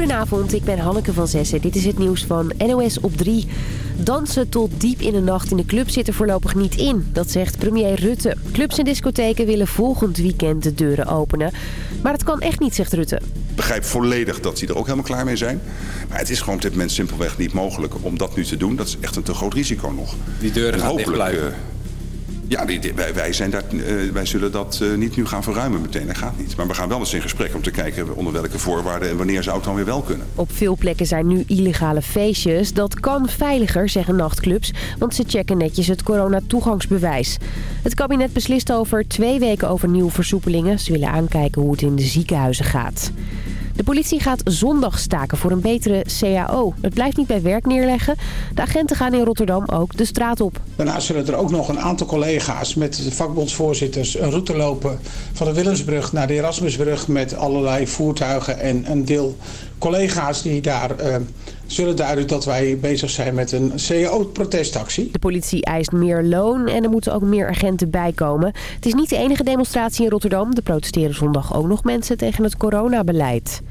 Goedenavond, ik ben Hanneke van Zessen. Dit is het nieuws van NOS op 3. Dansen tot diep in de nacht in de club zit er voorlopig niet in. Dat zegt premier Rutte. Clubs en discotheken willen volgend weekend de deuren openen. Maar het kan echt niet, zegt Rutte. Ik begrijp volledig dat ze er ook helemaal klaar mee zijn. Maar het is gewoon op dit moment simpelweg niet mogelijk om dat nu te doen. Dat is echt een te groot risico nog. Die deuren gaan dicht ja, wij, wij, zijn daar, uh, wij zullen dat uh, niet nu gaan verruimen meteen. Dat gaat niet. Maar we gaan wel eens in gesprek om te kijken onder welke voorwaarden en wanneer zou het dan weer wel kunnen. Op veel plekken zijn nu illegale feestjes. Dat kan veiliger, zeggen nachtclubs, want ze checken netjes het coronatoegangsbewijs. Het kabinet beslist over twee weken over nieuwe versoepelingen. Ze willen aankijken hoe het in de ziekenhuizen gaat. De politie gaat zondag staken voor een betere CAO. Het blijft niet bij werk neerleggen. De agenten gaan in Rotterdam ook de straat op. Daarnaast zullen er ook nog een aantal collega's met de vakbondsvoorzitters... een route lopen van de Willemsbrug naar de Erasmusbrug... met allerlei voertuigen en een deel collega's die daar... Uh, zullen duiden dat wij bezig zijn met een CAO-protestactie. De politie eist meer loon en er moeten ook meer agenten bijkomen. Het is niet de enige demonstratie in Rotterdam. Er protesteren zondag ook nog mensen tegen het coronabeleid.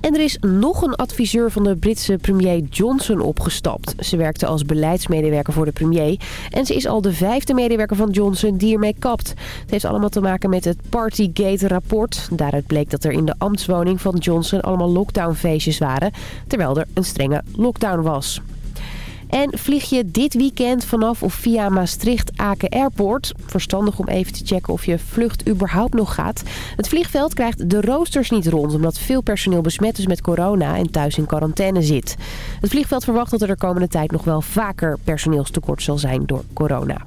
En er is nog een adviseur van de Britse premier Johnson opgestapt. Ze werkte als beleidsmedewerker voor de premier. En ze is al de vijfde medewerker van Johnson die ermee kapt. Het heeft allemaal te maken met het Partygate-rapport. Daaruit bleek dat er in de ambtswoning van Johnson allemaal lockdownfeestjes waren. Terwijl er een strenge lockdown was. En vlieg je dit weekend vanaf of via Maastricht-Aken Airport? Verstandig om even te checken of je vlucht überhaupt nog gaat. Het vliegveld krijgt de roosters niet rond... omdat veel personeel besmet is met corona en thuis in quarantaine zit. Het vliegveld verwacht dat er de komende tijd nog wel vaker personeelstekort zal zijn door corona.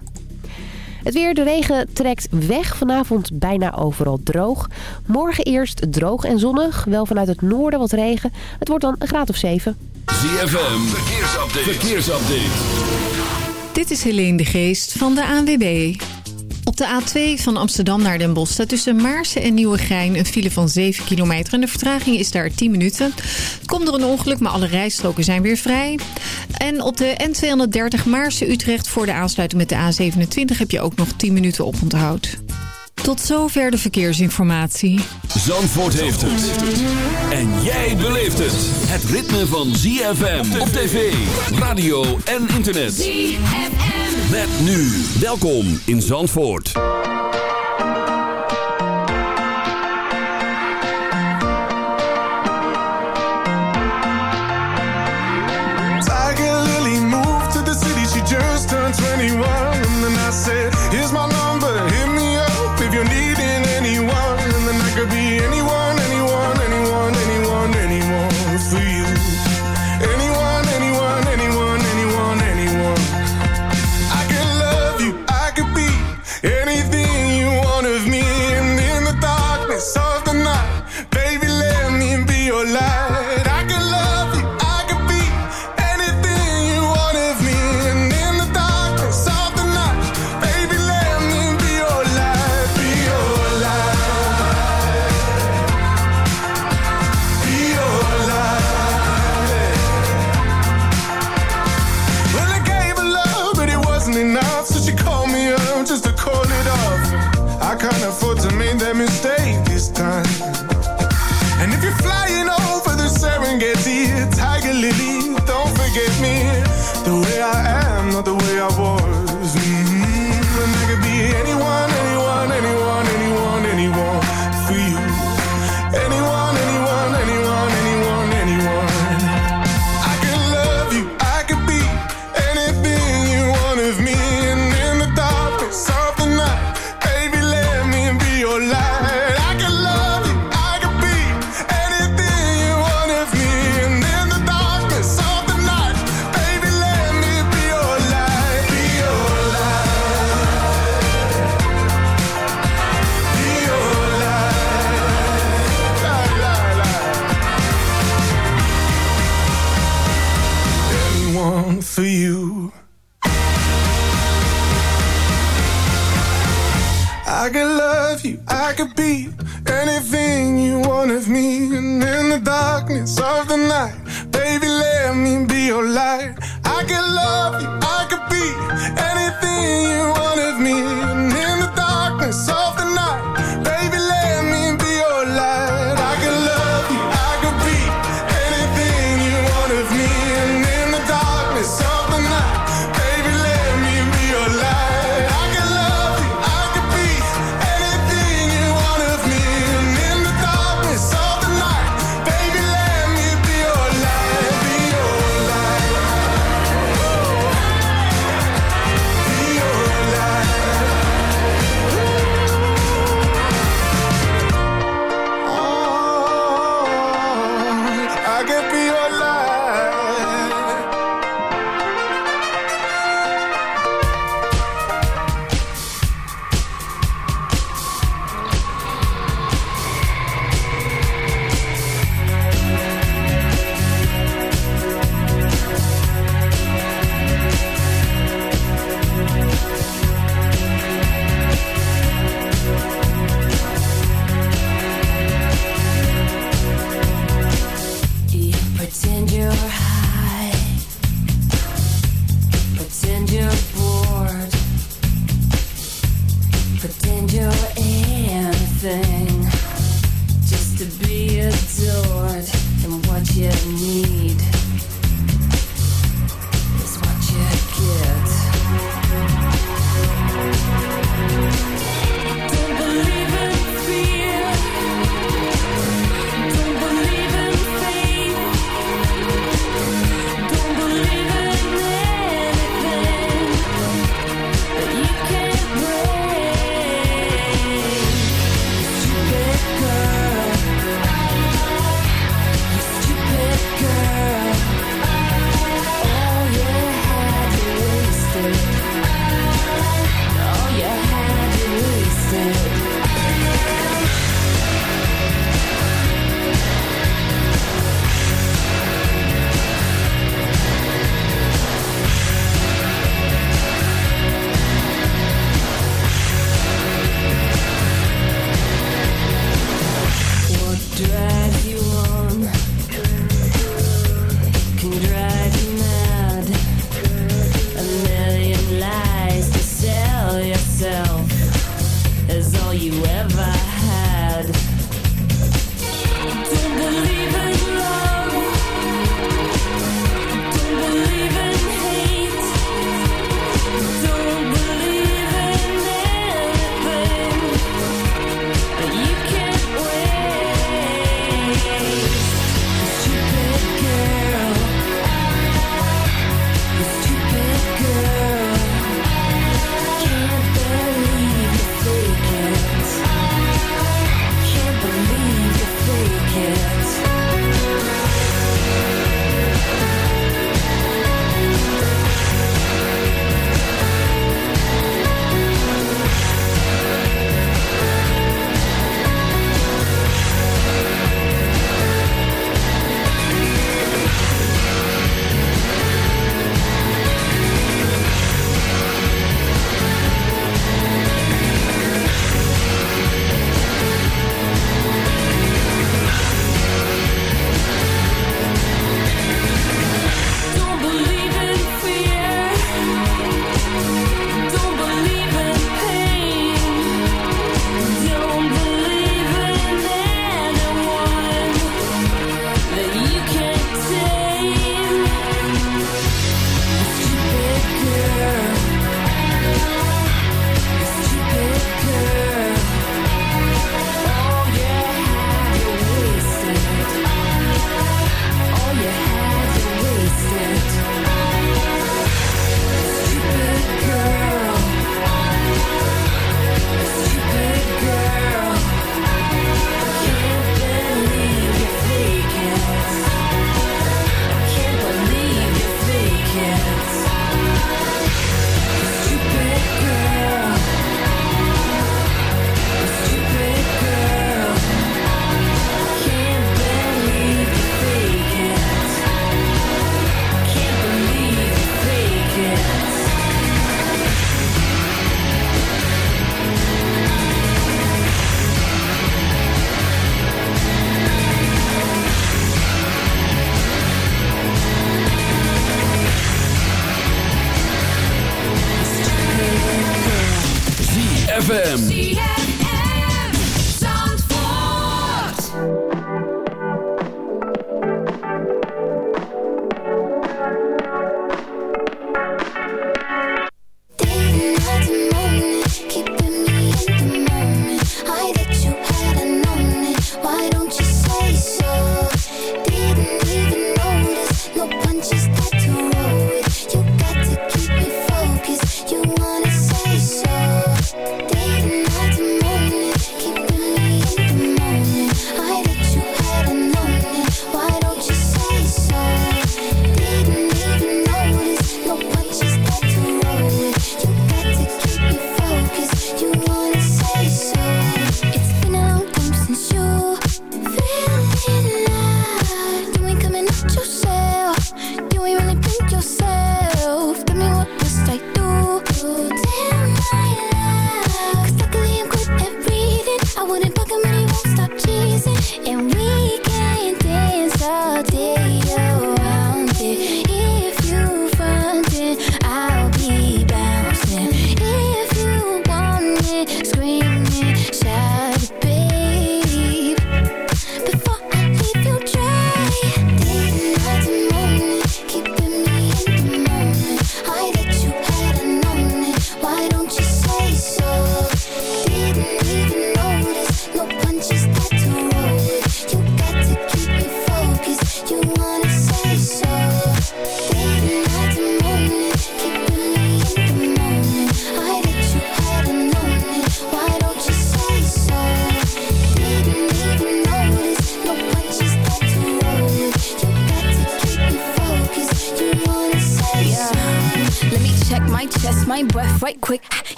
Het weer, de regen trekt weg. Vanavond bijna overal droog. Morgen eerst droog en zonnig. Wel vanuit het noorden wat regen. Het wordt dan een graad of 7. ZFM, verkeersupdate. verkeersupdate. Dit is Helene de Geest van de ANWB. Op de A2 van Amsterdam naar Den Bosch tussen Maarsen en Nieuwegein een file van 7 kilometer. En de vertraging is daar 10 minuten. Komt door een ongeluk, maar alle rijstroken zijn weer vrij. En op de N230 Maarsen-Utrecht voor de aansluiting met de A27 heb je ook nog 10 minuten op onthoud. Tot zover de verkeersinformatie. Zandvoort heeft het. En jij beleeft het. Het ritme van ZFM op tv, radio en internet. ZFM. Met nu. Welkom in Zandvoort.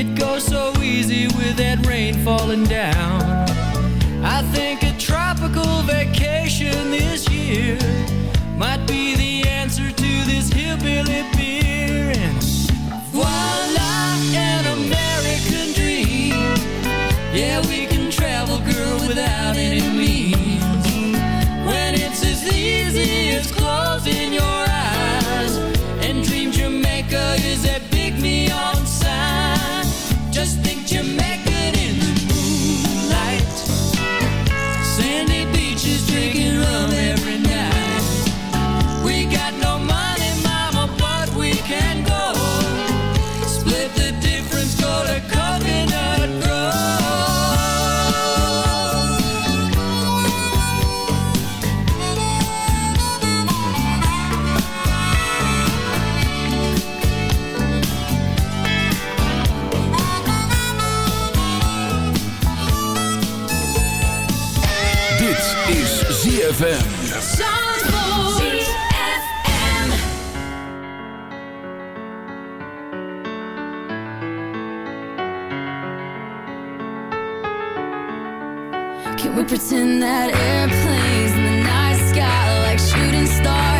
It goes so easy with that rain falling down. I think a tropical vacation this year Can we pretend that airplanes in the night sky are like shooting stars?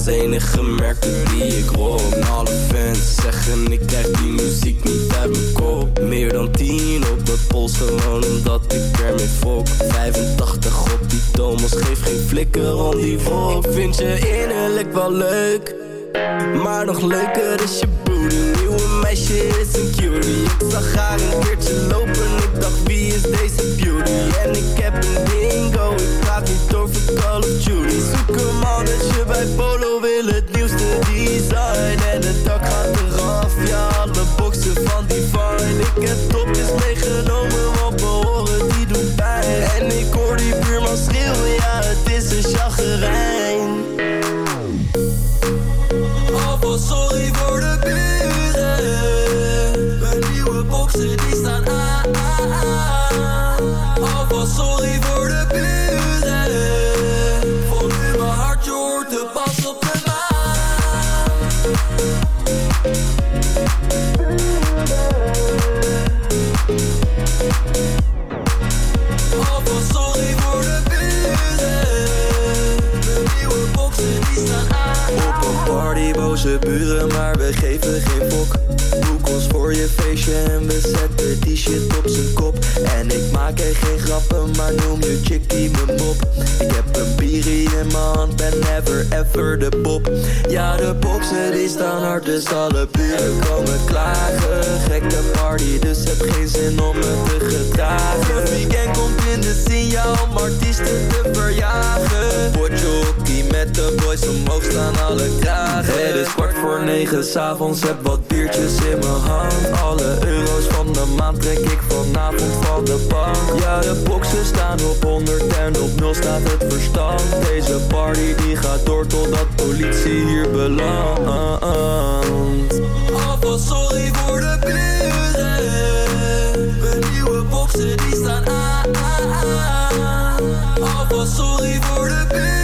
Italiaans enige merken die ik rock Alle fans zeggen ik krijg die muziek niet uit mijn kop. Meer dan 10 op mijn pols gewoon omdat ik ermee fok. 85 op die Thomas geef geen flikker om die volk Vind je innerlijk wel leuk Maar nog leuker is je booty Nieuwe meisje is een cutie. Ik zag haar een keertje lopen Ik dacht wie is deze beauty? En ik heb een dingo Ik praat niet over Call of Duty. Zoek een mannetje bij Polo geen grappen, maar noem je chickie mijn mop. Ik heb een bierie in mijn hand, ben never ever de pop. Ja, de boksen die staan hard, dus alle buren komen klagen. Gekke party, dus heb geen zin om me te gedragen. Het weekend komt in de signaal om artiesten te verjagen. Potjokkie met de boys omhoog staan alle kragen. Het is kwart voor negen s'avonds, heb wat biertjes in mijn hand. Alle euro's van de maand trek ik vanavond van de bank. Ja, de boksen staan op 100 en op 0 staat het verstand. Deze party die gaat door totdat politie hier belandt. Alvast sorry voor de buren. Mijn nieuwe boksen die staan aan. Alvast sorry voor de buren.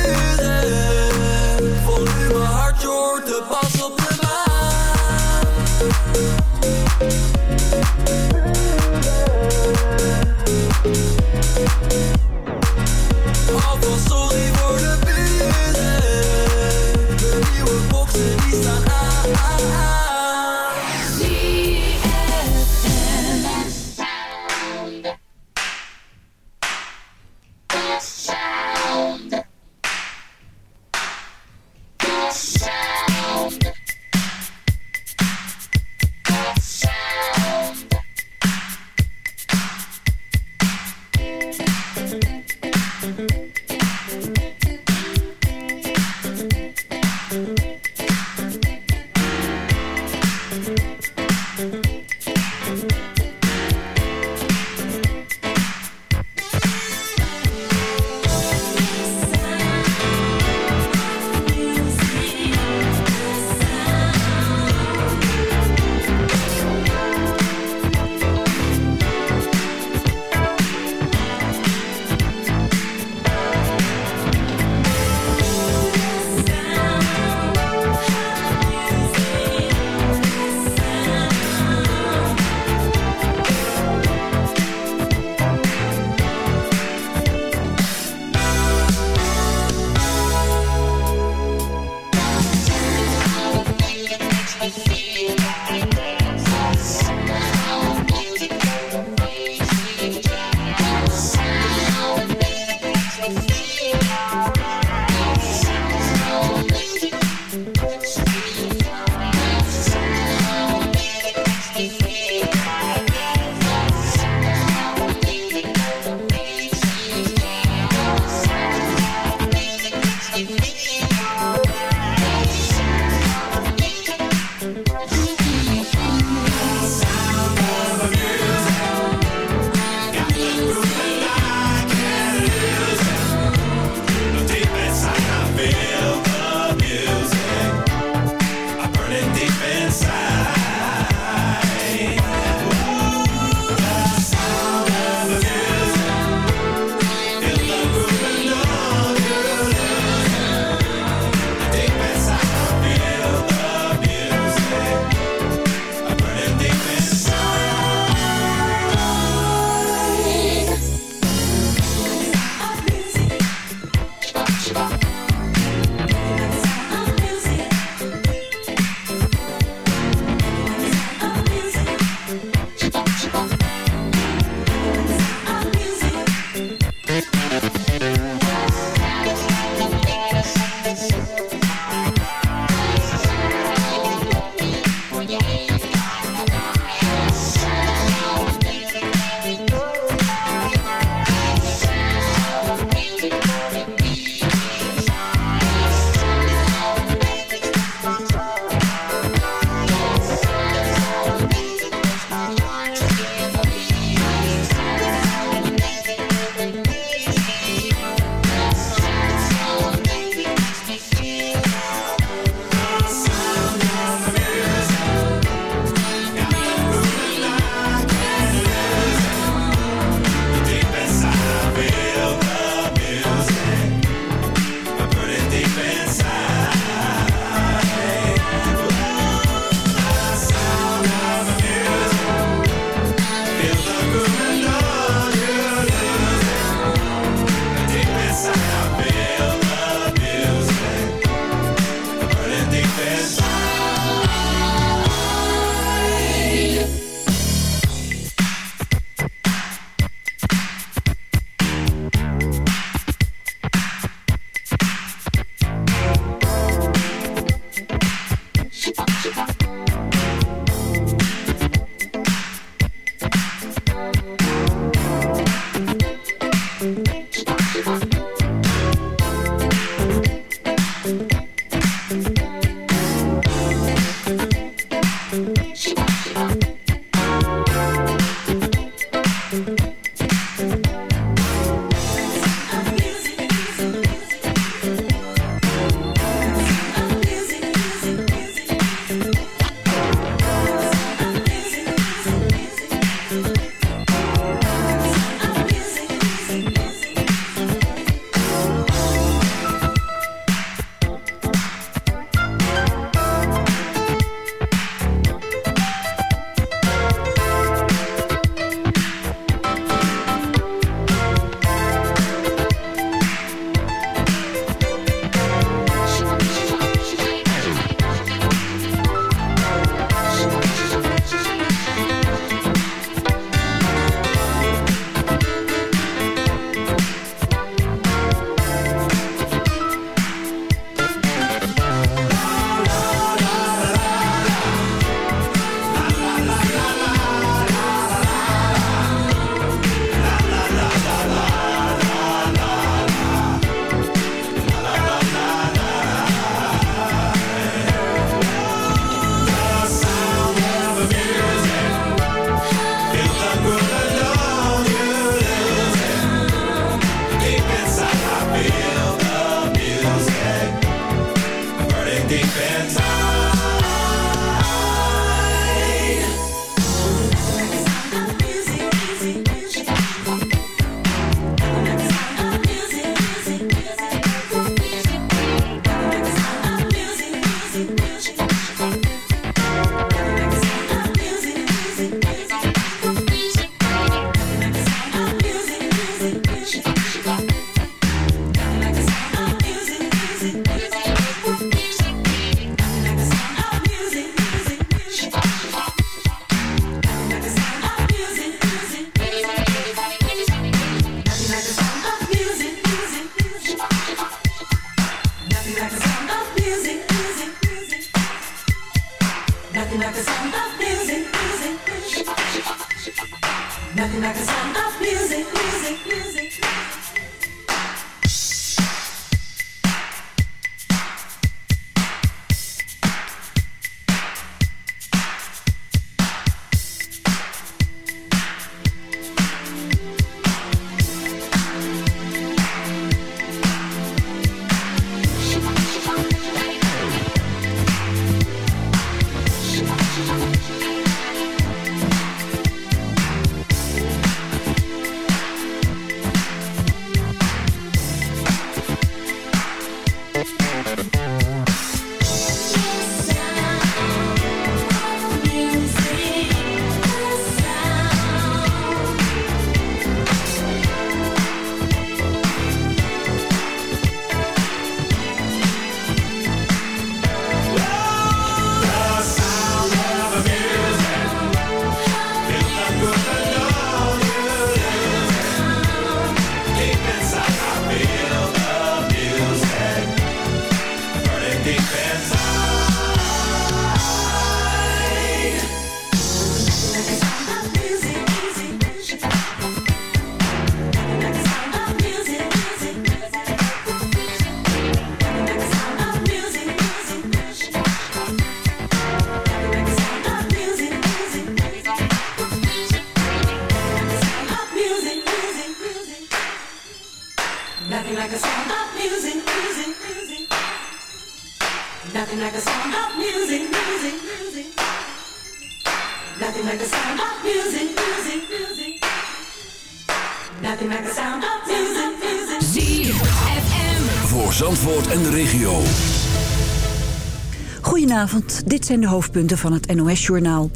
Dit zijn de hoofdpunten van het NOS-journaal.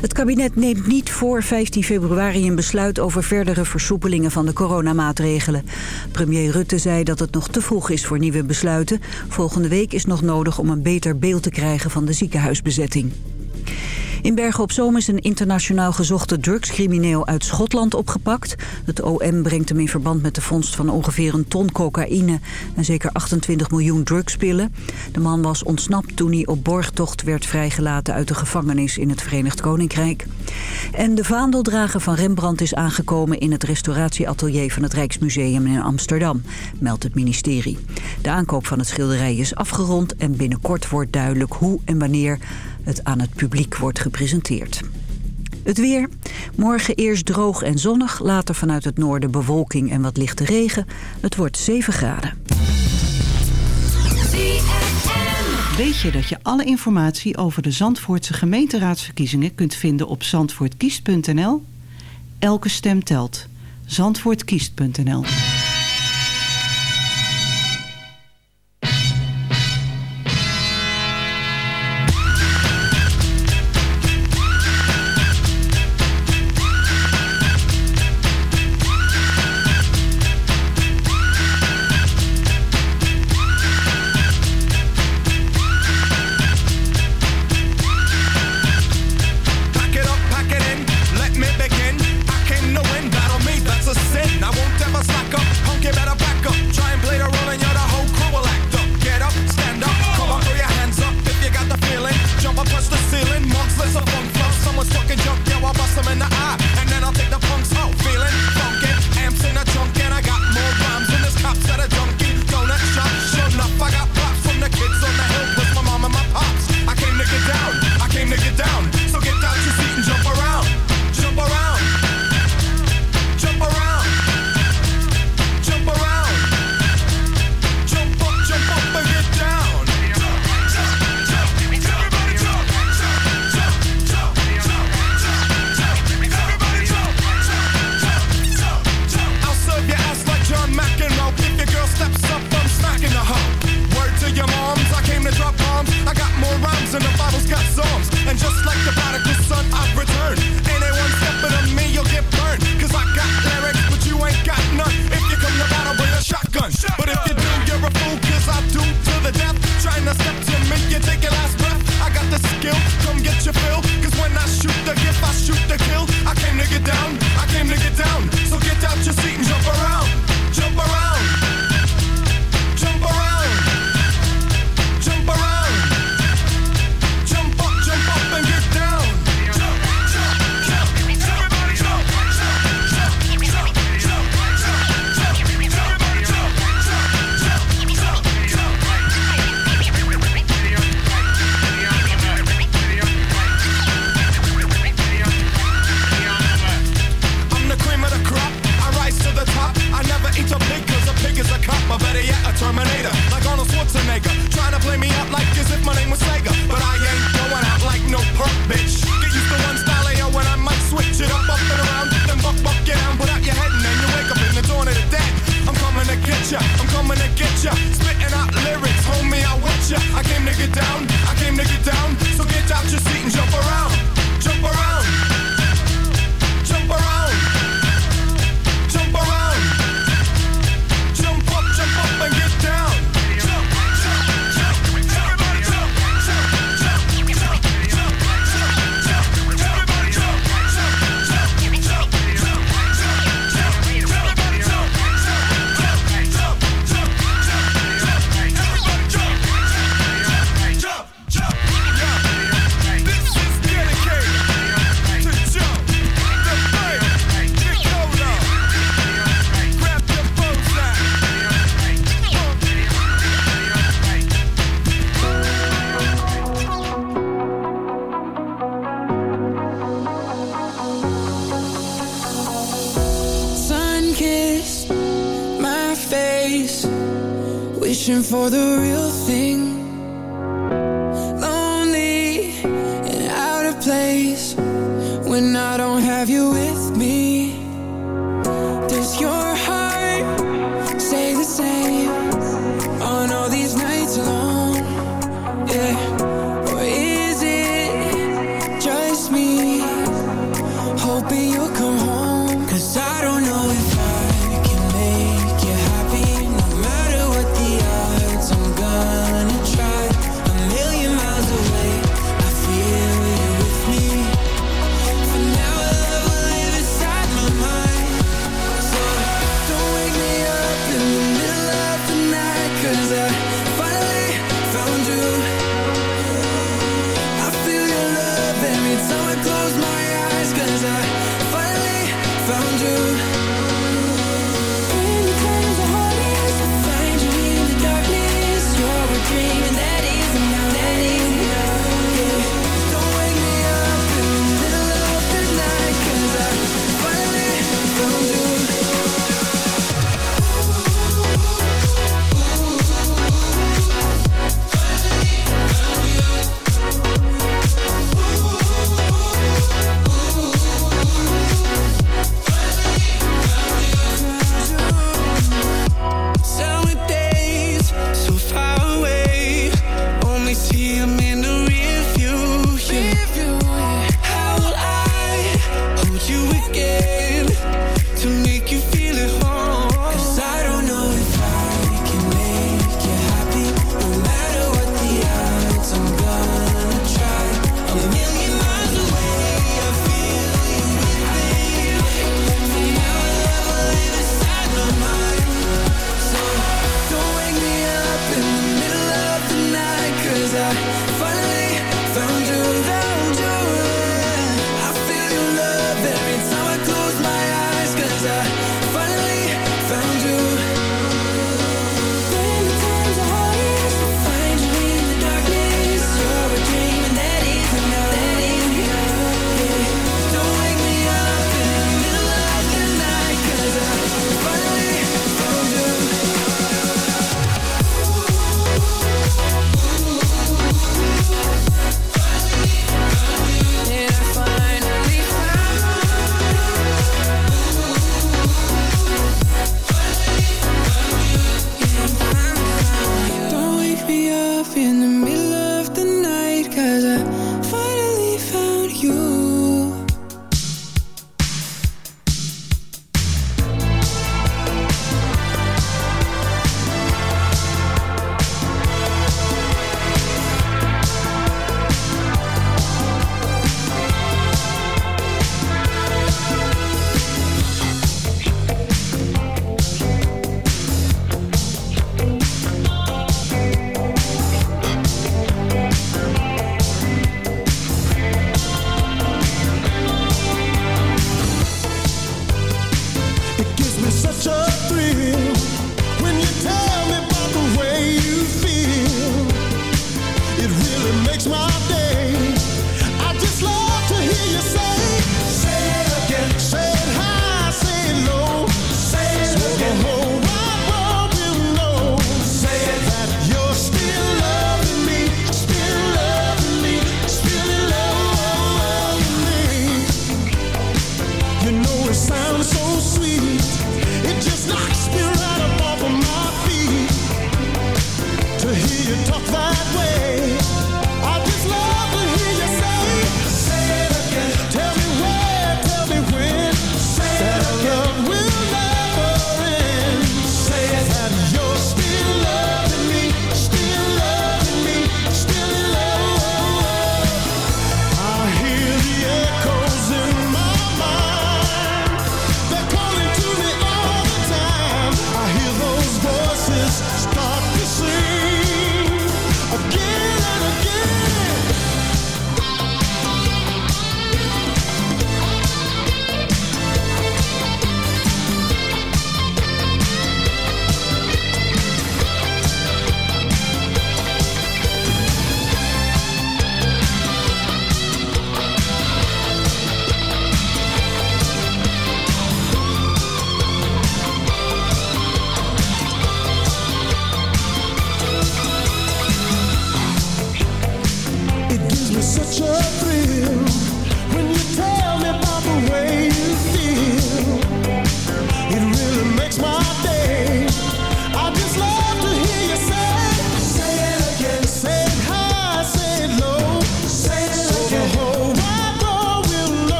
Het kabinet neemt niet voor 15 februari een besluit over verdere versoepelingen van de coronamaatregelen. Premier Rutte zei dat het nog te vroeg is voor nieuwe besluiten. Volgende week is nog nodig om een beter beeld te krijgen van de ziekenhuisbezetting. In Bergen op Zoom is een internationaal gezochte drugscrimineel uit Schotland opgepakt. Het OM brengt hem in verband met de vondst van ongeveer een ton cocaïne... en zeker 28 miljoen drugspillen. De man was ontsnapt toen hij op borgtocht werd vrijgelaten... uit de gevangenis in het Verenigd Koninkrijk. En de vaandeldrager van Rembrandt is aangekomen... in het restauratieatelier van het Rijksmuseum in Amsterdam, meldt het ministerie. De aankoop van het schilderij is afgerond... en binnenkort wordt duidelijk hoe en wanneer het aan het publiek wordt gepresenteerd. Het weer. Morgen eerst droog en zonnig. Later vanuit het noorden bewolking en wat lichte regen. Het wordt 7 graden. Weet je dat je alle informatie over de Zandvoortse gemeenteraadsverkiezingen kunt vinden op zandvoortkiest.nl? Elke stem telt. Zandvoortkiest.nl the real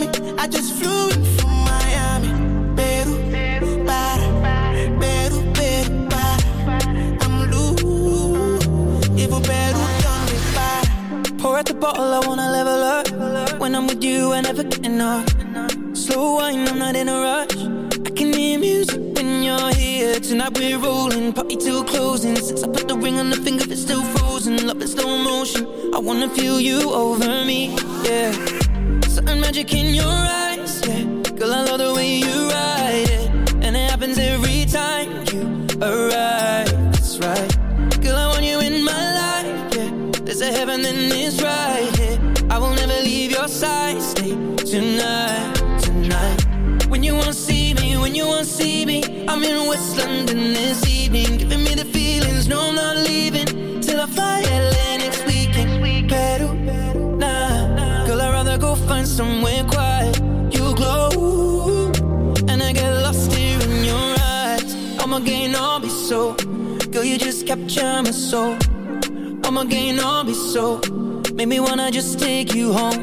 me, I just flew in from Miami. Peru, para, Peru, Peru, para. I'm loose, even Peru done me para. Pour out the bottle, I wanna level up. When I'm with you, I never get enough. Slow wine, I'm not in a rush. I can hear music when you're here. Tonight we're rolling, party till closing. Since I put the ring on the finger, it's still frozen. Love in slow motion. I wanna feel you over me, yeah. Certain magic in your eyes, yeah. Girl, I love the way you ride it, and it happens every time you arrive. That's right. Girl, I want you in my life, yeah. There's a heaven and it's right here. I will never leave your side. Stay tonight, tonight. When you wanna see me, when you wanna see me, I'm in West London this evening, giving me the feelings. No, I'm not leaving somewhere quiet. You glow, and I get lost here in your eyes. I'ma gain all be so, girl, you just capture my soul. I'ma gain all be so, make me wanna just take you home.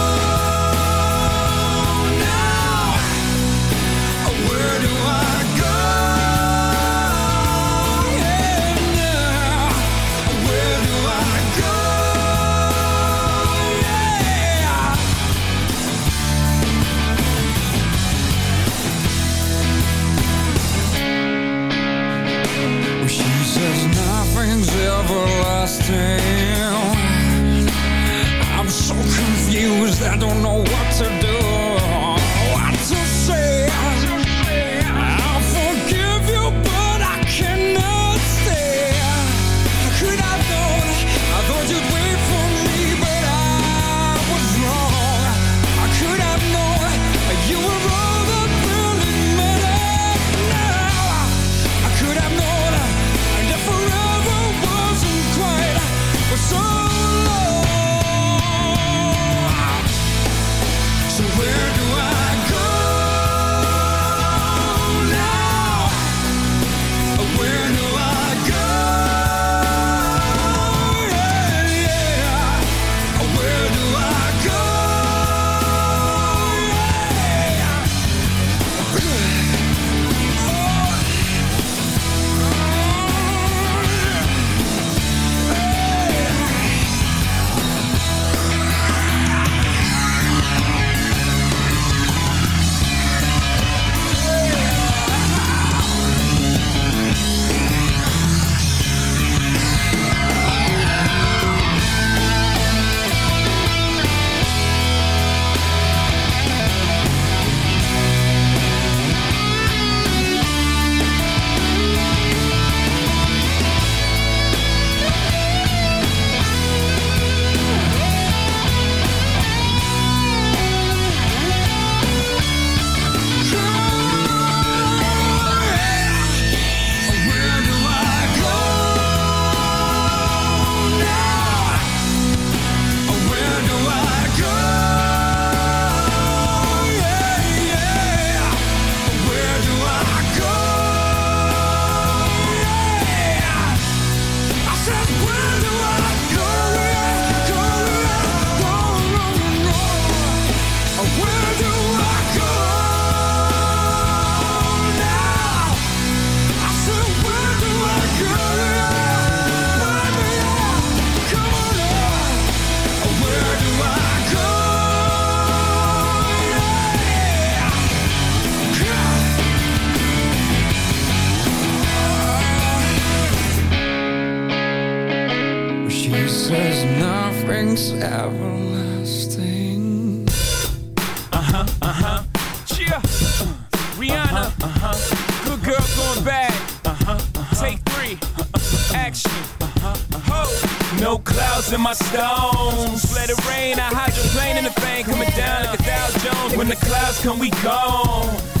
says nothing's everlasting. I'm so confused, I don't know what to do. Things everlasting. Uh huh, uh huh. Cheer. Rihanna. Uh huh. Good girl going bad. Uh huh. Take three. Action. Ho. No clouds in my stones. Let it rain. I hydroplane in the thing coming down like a Dow Jones. When the clouds come, we gone.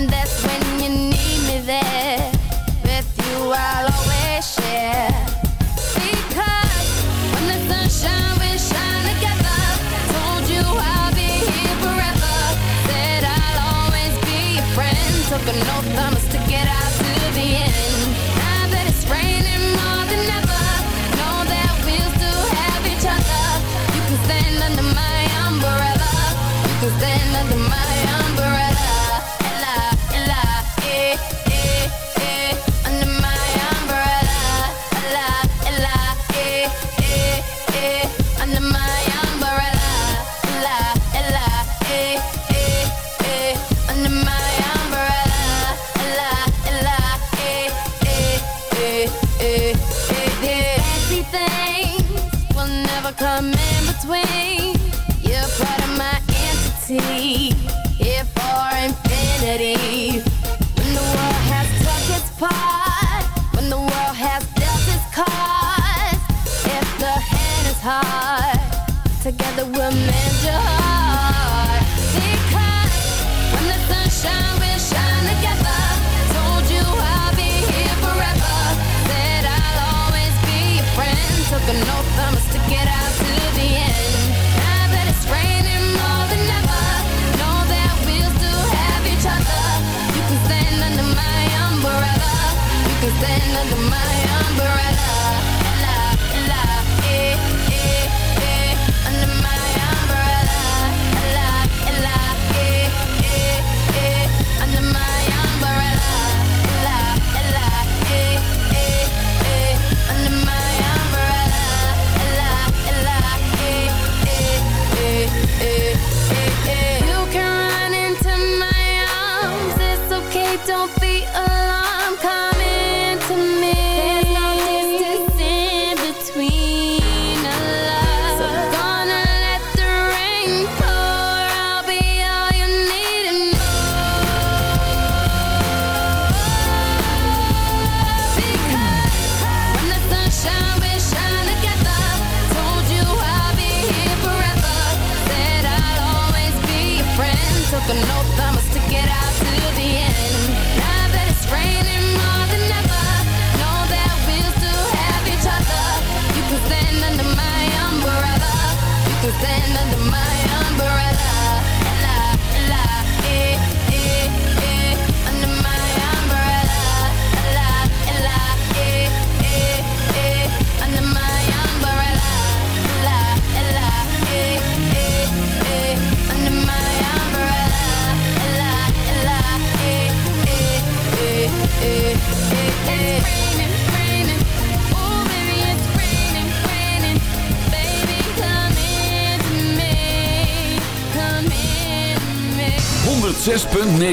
And that's when you need me there. With you, I'll always share. Because when the sunshine will shine together, told you I'll be here forever. Said I'll always be your friend. Took never come in between. You're part of my entity, here for infinity. When the world has took its part, when the world has dealt its cards, if the hand is hard, together we'll mend your heart. under my umbrella.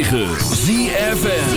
106.9 ZFN